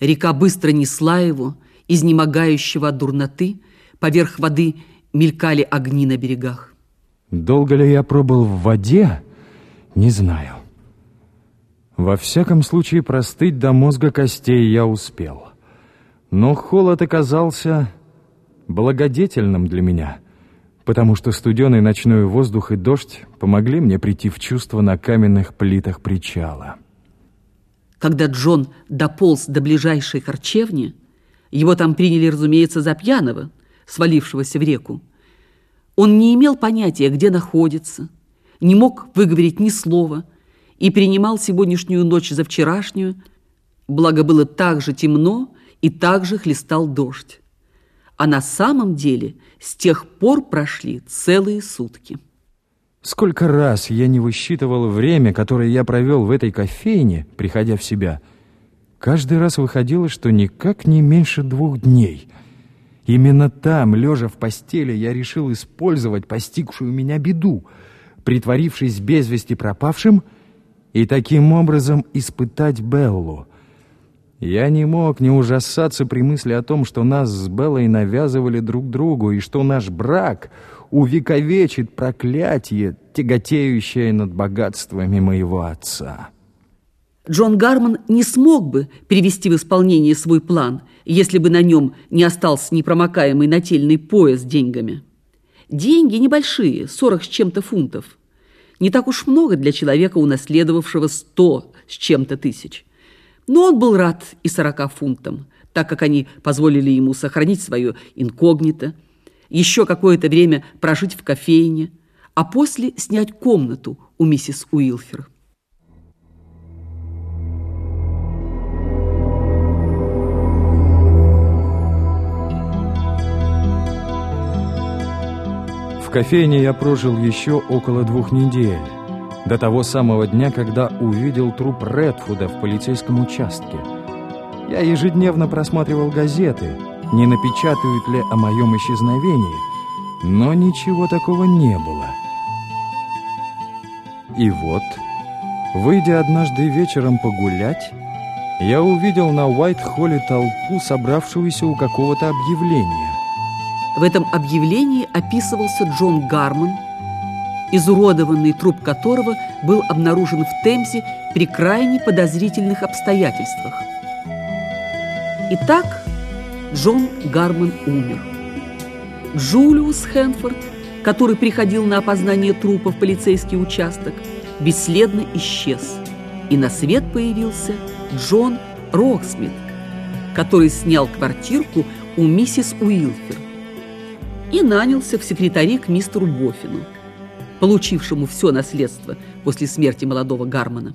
Река быстро несла его, изнемогающего от дурноты, поверх воды мелькали огни на берегах. Долго ли я пробыл в воде, не знаю. Во всяком случае, простыть до мозга костей я успел. Но холод оказался благодетельным для меня, потому что студеный ночной воздух и дождь помогли мне прийти в чувство на каменных плитах причала. Когда Джон дополз до ближайшей харчевни, его там приняли, разумеется, за пьяного, свалившегося в реку. Он не имел понятия, где находится, не мог выговорить ни слова и принимал сегодняшнюю ночь за вчерашнюю, благо было так же темно и так же хлестал дождь. А на самом деле с тех пор прошли целые сутки. Сколько раз я не высчитывал время, которое я провел в этой кофейне, приходя в себя. Каждый раз выходило, что никак не меньше двух дней. Именно там, лежа в постели, я решил использовать постигшую меня беду, притворившись без вести пропавшим, и таким образом испытать Беллу — я не мог не ужасаться при мысли о том, что нас с Беллой навязывали друг другу, и что наш брак увековечит проклятие, тяготеющее над богатствами моего отца. Джон Гарман не смог бы привести в исполнение свой план, если бы на нем не остался непромокаемый нательный пояс с деньгами. Деньги небольшие, сорок с чем-то фунтов. Не так уж много для человека, унаследовавшего сто с чем-то тысяч. Но он был рад и сорока фунтам, так как они позволили ему сохранить свое инкогнито, еще какое-то время прожить в кофейне, а после снять комнату у миссис Уилфер. В кофейне я прожил еще около двух недель до того самого дня, когда увидел труп Редфуда в полицейском участке. Я ежедневно просматривал газеты, не напечатают ли о моем исчезновении, но ничего такого не было. И вот, выйдя однажды вечером погулять, я увидел на Уайт-Холле толпу, собравшуюся у какого-то объявления. В этом объявлении описывался Джон Гарман, изуродованный труп которого был обнаружен в Темзе при крайне подозрительных обстоятельствах. Итак, Джон Гарман умер. Джулиус Хэнфорд, который приходил на опознание трупа в полицейский участок, бесследно исчез. И на свет появился Джон Роксмит, который снял квартирку у миссис Уилфер и нанялся в секретари к мистеру Боффину получившему все наследство после смерти молодого Гармана.